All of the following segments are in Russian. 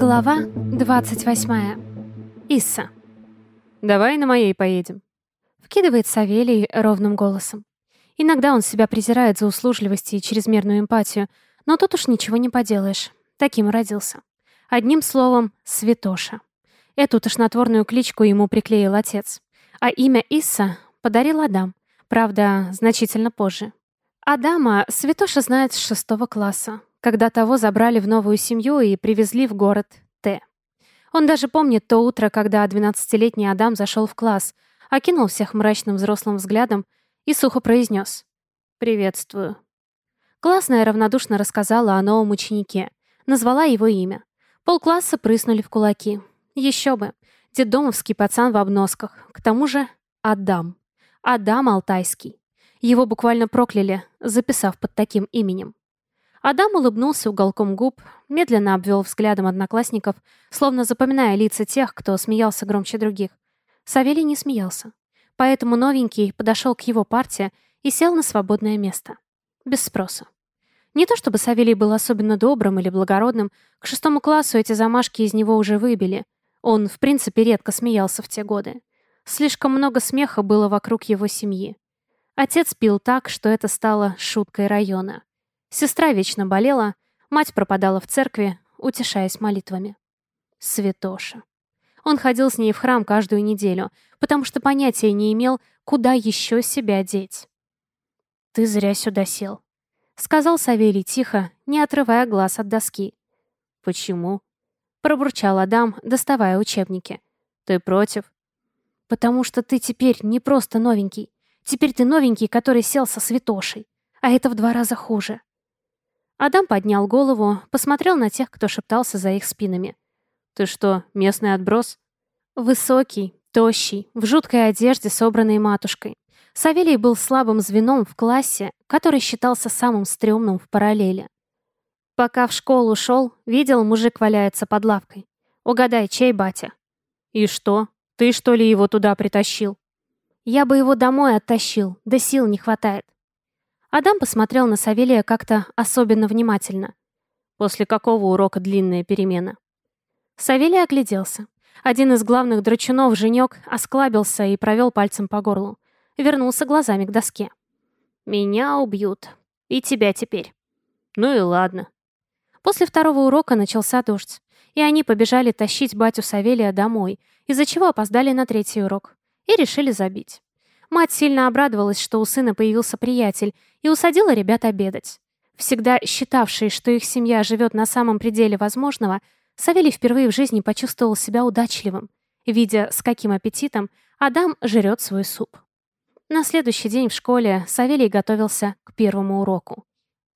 Глава 28. Исса. «Давай на моей поедем», — вкидывает Савелий ровным голосом. Иногда он себя презирает за услужливость и чрезмерную эмпатию, но тут уж ничего не поделаешь. Таким родился. Одним словом, Святоша. Эту тошнотворную кличку ему приклеил отец. А имя Исса подарил Адам. Правда, значительно позже. Адама Святоша знает с шестого класса, когда того забрали в новую семью и привезли в город Т. Он даже помнит то утро, когда 12-летний Адам зашел в класс, окинул всех мрачным взрослым взглядом и сухо произнес «Приветствую». Классная равнодушно рассказала о новом ученике, назвала его имя. Полкласса прыснули в кулаки. Еще бы, детдомовский пацан в обносках, к тому же Адам. Адам Алтайский. Его буквально прокляли, записав под таким именем. Адам улыбнулся уголком губ, медленно обвел взглядом одноклассников, словно запоминая лица тех, кто смеялся громче других. Савелий не смеялся. Поэтому новенький подошел к его партии и сел на свободное место. Без спроса. Не то чтобы Савелий был особенно добрым или благородным, к шестому классу эти замашки из него уже выбили. Он, в принципе, редко смеялся в те годы. Слишком много смеха было вокруг его семьи. Отец пил так, что это стало шуткой района. Сестра вечно болела, мать пропадала в церкви, утешаясь молитвами. Святоша. Он ходил с ней в храм каждую неделю, потому что понятия не имел, куда еще себя деть. «Ты зря сюда сел», — сказал Савелий тихо, не отрывая глаз от доски. «Почему?» — пробурчал Адам, доставая учебники. «Ты против?» «Потому что ты теперь не просто новенький. Теперь ты новенький, который сел со святошей. А это в два раза хуже. Адам поднял голову, посмотрел на тех, кто шептался за их спинами. «Ты что, местный отброс?» Высокий, тощий, в жуткой одежде, собранной матушкой. Савелий был слабым звеном в классе, который считался самым стрёмным в параллели. Пока в школу шел, видел, мужик валяется под лавкой. Угадай, чей батя? И что? Ты что ли его туда притащил? Я бы его домой оттащил, да сил не хватает. Адам посмотрел на Савелия как-то особенно внимательно. После какого урока длинная перемена? Савелий огляделся. Один из главных драчунов, Женек, осклабился и провел пальцем по горлу. Вернулся глазами к доске. «Меня убьют. И тебя теперь». «Ну и ладно». После второго урока начался дождь, и они побежали тащить батю Савелия домой, из-за чего опоздали на третий урок, и решили забить. Мать сильно обрадовалась, что у сына появился приятель, и усадила ребят обедать. Всегда считавший, что их семья живет на самом пределе возможного, Савелий впервые в жизни почувствовал себя удачливым, видя, с каким аппетитом Адам жрет свой суп. На следующий день в школе Савелий готовился к первому уроку.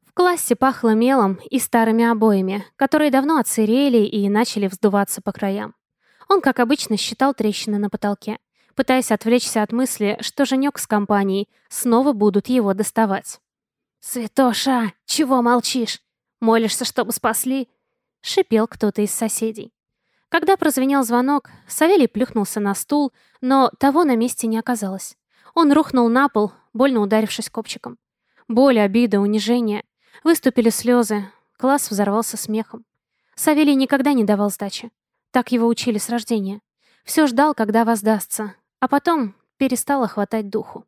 В классе пахло мелом и старыми обоями, которые давно отсырели и начали вздуваться по краям. Он, как обычно, считал трещины на потолке пытаясь отвлечься от мысли, что женек с компанией снова будут его доставать. «Святоша, чего молчишь? Молишься, чтобы спасли?» — шипел кто-то из соседей. Когда прозвенел звонок, Савелий плюхнулся на стул, но того на месте не оказалось. Он рухнул на пол, больно ударившись копчиком. Боль, обида, унижение. Выступили слезы. Класс взорвался смехом. Савелий никогда не давал сдачи. Так его учили с рождения. Все ждал, когда воздастся, а потом перестало хватать духу.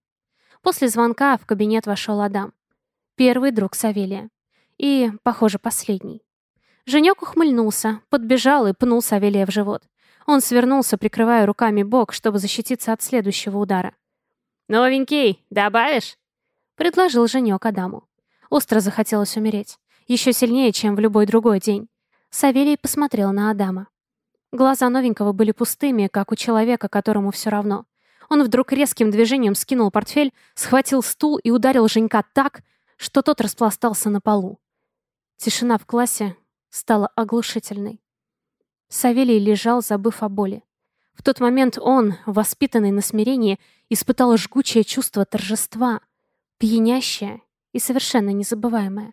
После звонка в кабинет вошел Адам. Первый друг Савелия. И, похоже, последний. Женек ухмыльнулся, подбежал и пнул Савелия в живот. Он свернулся, прикрывая руками бок, чтобы защититься от следующего удара. «Новенький, добавишь?» — предложил Женек Адаму. Остро захотелось умереть. Еще сильнее, чем в любой другой день. Савелий посмотрел на Адама. Глаза новенького были пустыми, как у человека, которому все равно. Он вдруг резким движением скинул портфель, схватил стул и ударил Женька так, что тот распластался на полу. Тишина в классе стала оглушительной. Савелий лежал, забыв о боли. В тот момент он, воспитанный на смирении, испытал жгучее чувство торжества, пьянящее и совершенно незабываемое.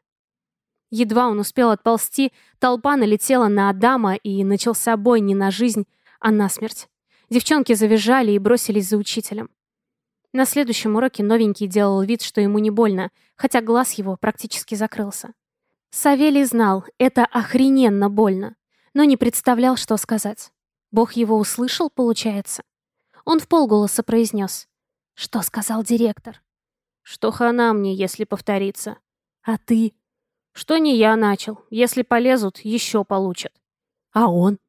Едва он успел отползти, толпа налетела на Адама, и начался бой не на жизнь, а на смерть. Девчонки завизжали и бросились за учителем. На следующем уроке новенький делал вид, что ему не больно, хотя глаз его практически закрылся. Савелий знал, это охрененно больно. но не представлял, что сказать. Бог его услышал, получается. Он в полголоса произнес. «Что сказал директор?» «Что хана мне, если повторится». «А ты?» «Что не я начал. Если полезут, еще получат». «А он?»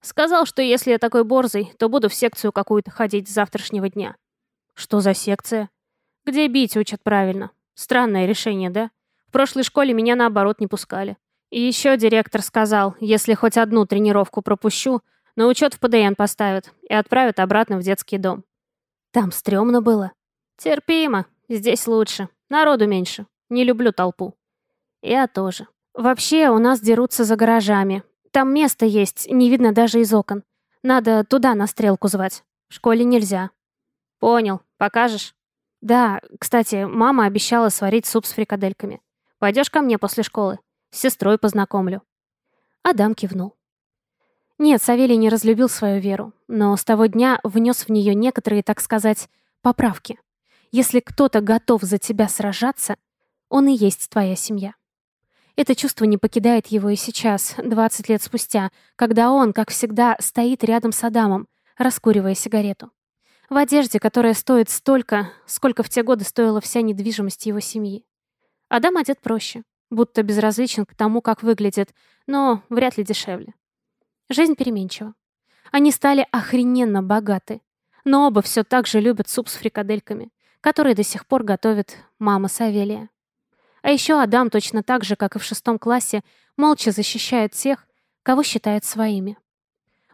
«Сказал, что если я такой борзый, то буду в секцию какую-то ходить с завтрашнего дня». «Что за секция?» «Где бить учат правильно. Странное решение, да? В прошлой школе меня наоборот не пускали. И еще директор сказал, если хоть одну тренировку пропущу, на учет в ПДН поставят и отправят обратно в детский дом. Там стрёмно было. Терпимо. Здесь лучше. Народу меньше. Не люблю толпу. Я тоже. Вообще, у нас дерутся за гаражами. Там место есть, не видно даже из окон. Надо туда на стрелку звать. В школе нельзя. Понял. Покажешь? Да, кстати, мама обещала сварить суп с фрикадельками. Пойдешь ко мне после школы? С сестрой познакомлю. Адам кивнул. Нет, Савелий не разлюбил свою веру, но с того дня внес в нее некоторые, так сказать, поправки. Если кто-то готов за тебя сражаться, он и есть твоя семья. Это чувство не покидает его и сейчас, 20 лет спустя, когда он, как всегда, стоит рядом с Адамом, раскуривая сигарету. В одежде, которая стоит столько, сколько в те годы стоила вся недвижимость его семьи. Адам одет проще, будто безразличен к тому, как выглядит, но вряд ли дешевле. Жизнь переменчива. Они стали охрененно богаты. Но оба все так же любят суп с фрикадельками, который до сих пор готовит мама Савелия. А еще Адам точно так же, как и в шестом классе, молча защищает тех, кого считает своими.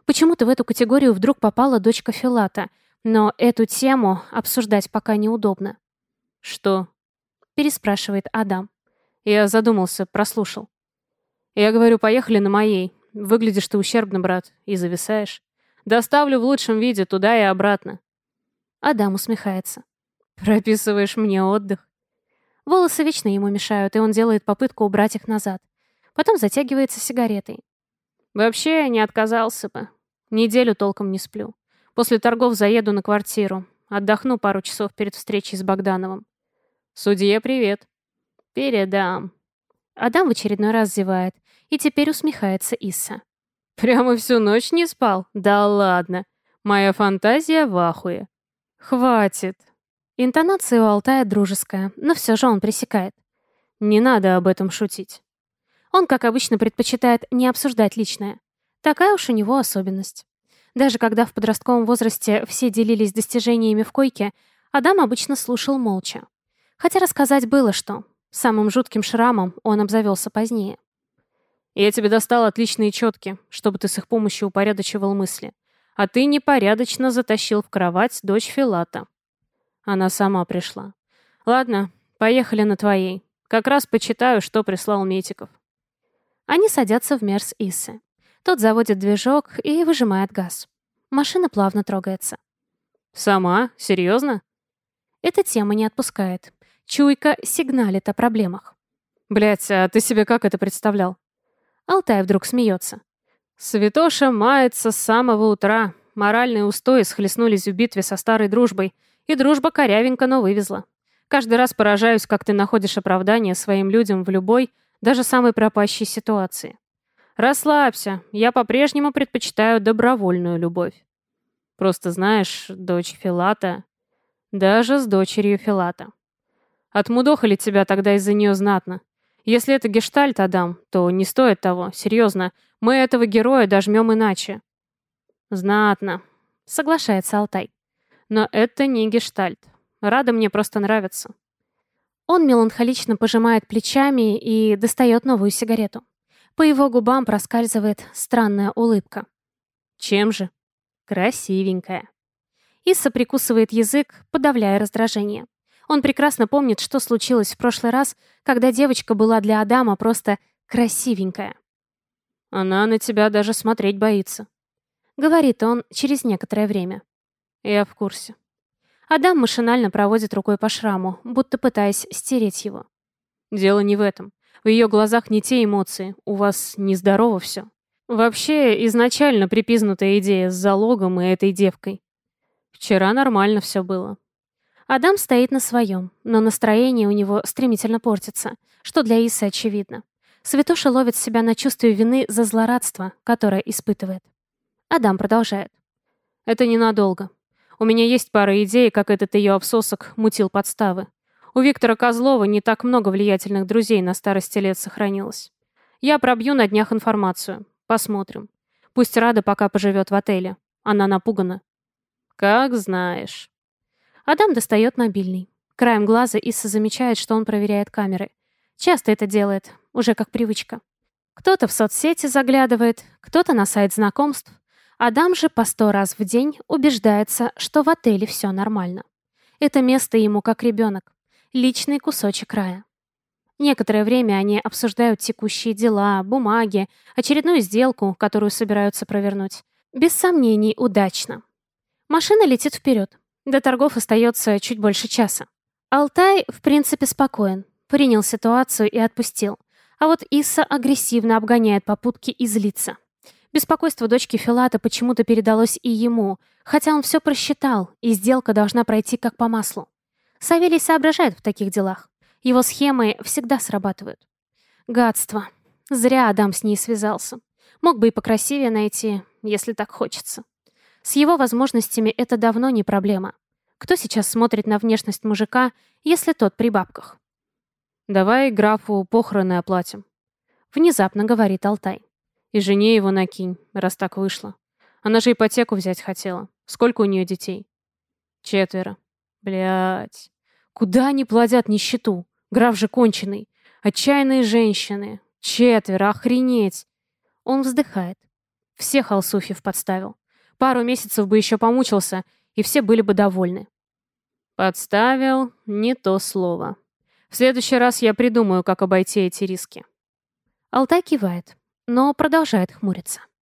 Почему-то в эту категорию вдруг попала дочка Филата, но эту тему обсуждать пока неудобно. «Что?» — переспрашивает Адам. Я задумался, прослушал. Я говорю, поехали на моей, Выглядишь ты ущербно, брат, и зависаешь. Доставлю в лучшем виде туда и обратно. Адам усмехается. Прописываешь мне отдых. Волосы вечно ему мешают, и он делает попытку убрать их назад. Потом затягивается сигаретой. Вообще, не отказался бы. Неделю толком не сплю. После торгов заеду на квартиру. Отдохну пару часов перед встречей с Богдановым. Судье привет. Передам. Адам в очередной раз зевает, и теперь усмехается Исса. «Прямо всю ночь не спал? Да ладно. Моя фантазия в ахуе. Хватит». Интонация у Алтая дружеская, но все же он пресекает. Не надо об этом шутить. Он, как обычно, предпочитает не обсуждать личное. Такая уж у него особенность. Даже когда в подростковом возрасте все делились достижениями в койке, Адам обычно слушал молча. Хотя рассказать было что. Самым жутким шрамом он обзавелся позднее. Я тебе достал отличные четки, чтобы ты с их помощью упорядочивал мысли. А ты непорядочно затащил в кровать дочь Филата. Она сама пришла. Ладно, поехали на твоей. Как раз почитаю, что прислал Метиков. Они садятся в Мерс Иссы. Тот заводит движок и выжимает газ. Машина плавно трогается. «Сама? Серьезно?» Эта тема не отпускает. Чуйка сигналит о проблемах. Блять, а ты себе как это представлял? Алтай вдруг смеется. Святоша мается с самого утра. Моральные устои схлестнулись в битве со старой дружбой, и дружба корявенько, но вывезла. Каждый раз поражаюсь, как ты находишь оправдание своим людям в любой, даже самой пропащей ситуации. Расслабься, я по-прежнему предпочитаю добровольную любовь. Просто знаешь, дочь Филата... Даже с дочерью Филата. Отмудохали тебя тогда из-за нее знатно. Если это гештальт, Адам, то не стоит того, серьезно. Мы этого героя дожмем иначе. Знатно, соглашается Алтай. Но это не гештальт. Рада мне просто нравится. Он меланхолично пожимает плечами и достает новую сигарету. По его губам проскальзывает странная улыбка. Чем же? Красивенькая. Исса прикусывает язык, подавляя раздражение. Он прекрасно помнит, что случилось в прошлый раз, когда девочка была для Адама просто красивенькая. «Она на тебя даже смотреть боится», — говорит он через некоторое время. «Я в курсе». Адам машинально проводит рукой по шраму, будто пытаясь стереть его. «Дело не в этом. В ее глазах не те эмоции. У вас нездорово все. Вообще, изначально припизнутая идея с залогом и этой девкой. Вчера нормально все было. Адам стоит на своем, но настроение у него стремительно портится, что для Исы очевидно. Святоша ловит себя на чувстве вины за злорадство, которое испытывает. Адам продолжает. «Это ненадолго. У меня есть пара идей, как этот ее обсосок мутил подставы. У Виктора Козлова не так много влиятельных друзей на старости лет сохранилось. Я пробью на днях информацию. Посмотрим. Пусть Рада пока поживет в отеле. Она напугана. Как знаешь. Адам достает мобильный. Краем глаза Исса замечает, что он проверяет камеры. Часто это делает, уже как привычка. Кто-то в соцсети заглядывает, кто-то на сайт знакомств. Адам же по сто раз в день убеждается, что в отеле все нормально. Это место ему как ребенок. Личный кусочек рая. Некоторое время они обсуждают текущие дела, бумаги, очередную сделку, которую собираются провернуть. Без сомнений, удачно. Машина летит вперед. До торгов остается чуть больше часа. Алтай, в принципе, спокоен. Принял ситуацию и отпустил. А вот Иса агрессивно обгоняет попутки и злится. Беспокойство дочки Филата почему-то передалось и ему, хотя он все просчитал, и сделка должна пройти как по маслу. Савелий соображает в таких делах. Его схемы всегда срабатывают. Гадство. Зря Адам с ней связался. Мог бы и покрасивее найти, если так хочется. С его возможностями это давно не проблема. Кто сейчас смотрит на внешность мужика, если тот при бабках? «Давай графу похороны оплатим», — внезапно говорит Алтай. «И жене его накинь, раз так вышло. Она же ипотеку взять хотела. Сколько у нее детей?» «Четверо». Блять. Куда они плодят нищету? Граф же конченый. Отчаянные женщины. Четверо, охренеть. Он вздыхает. Всех Алсуфьев подставил. Пару месяцев бы еще помучился, и все были бы довольны. Подставил не то слово. В следующий раз я придумаю, как обойти эти риски. Алтай кивает, но продолжает хмуриться.